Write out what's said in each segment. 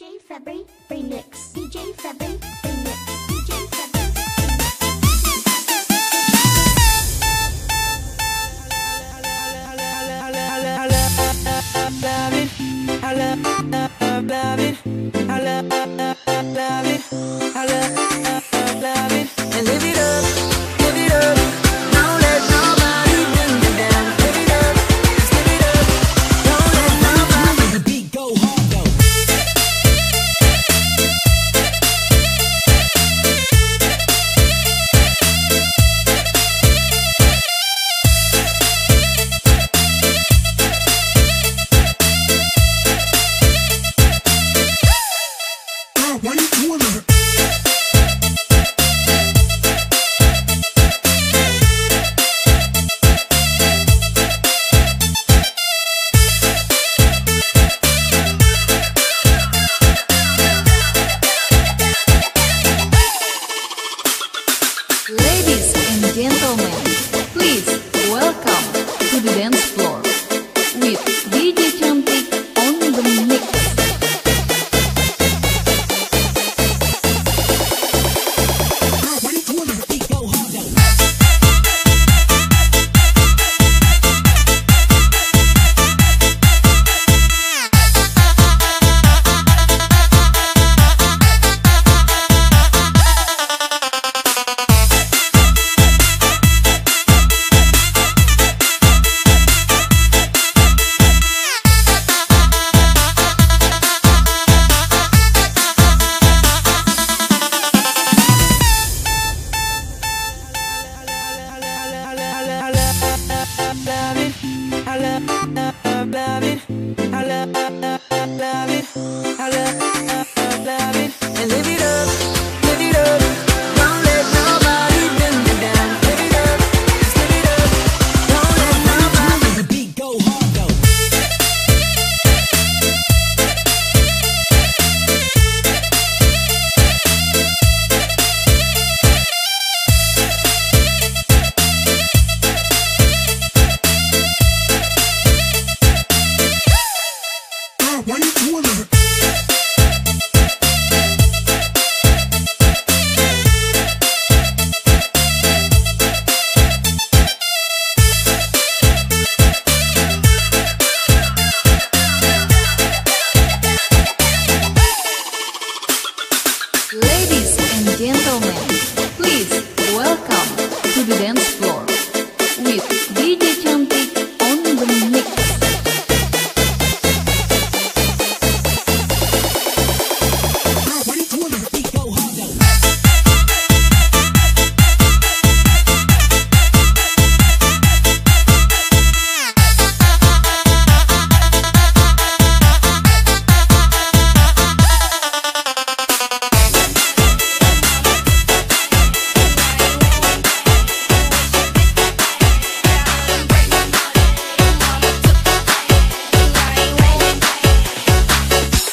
DJ February Remix. DJ February Remix. DJ February. I love it. I love it. I love.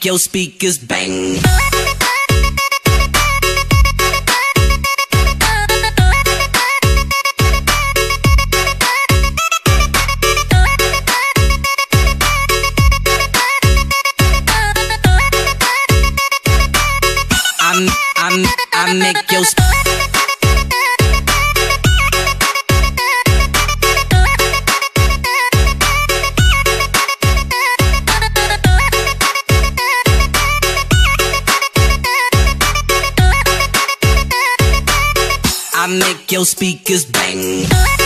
make your speakers bang. I make your your speakers bang.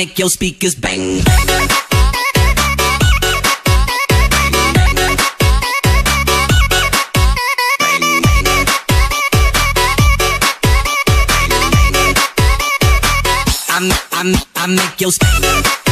make your speakers bang. I'm, I'm, I make your speakers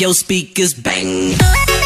your speakers bang.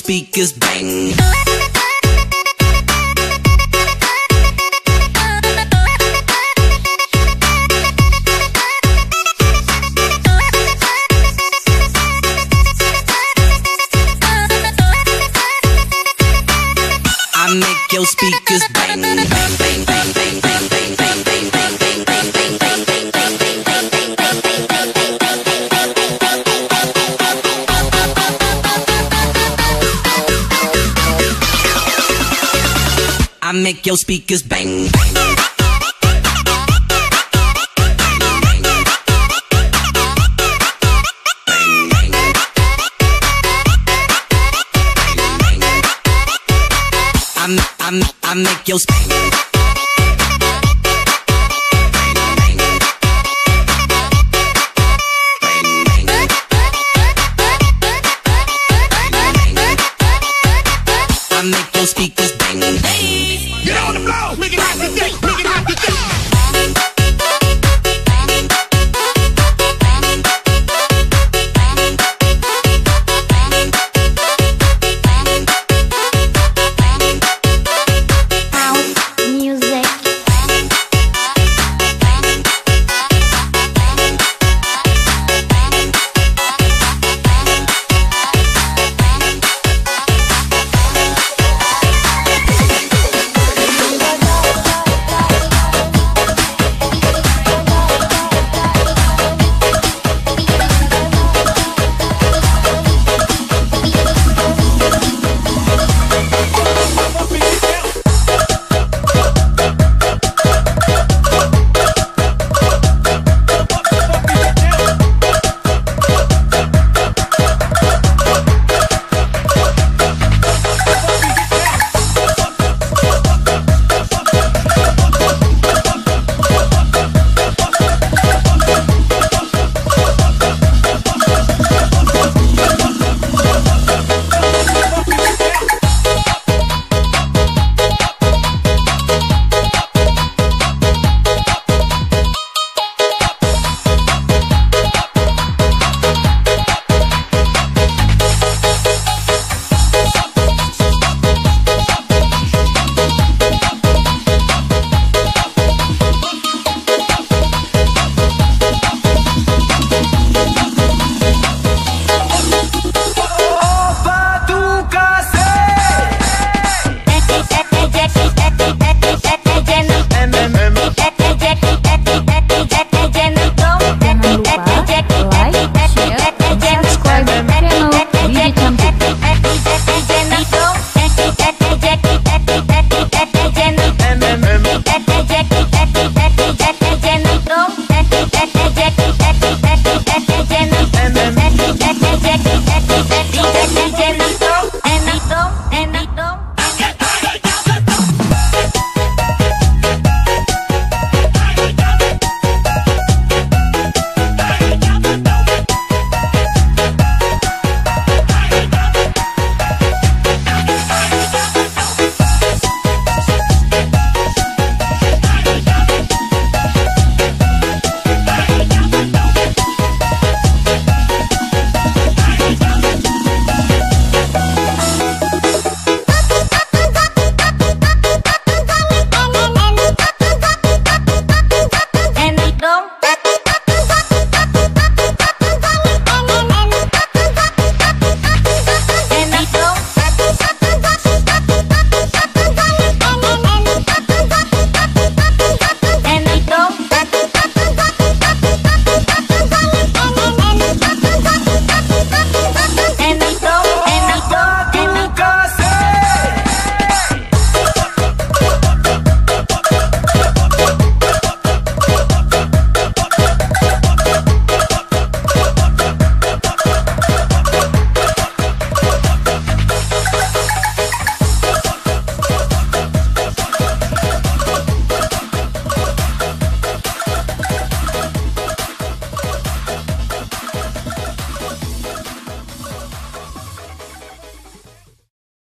speakers bang. I make your speakers bang. bang. I, I, I make your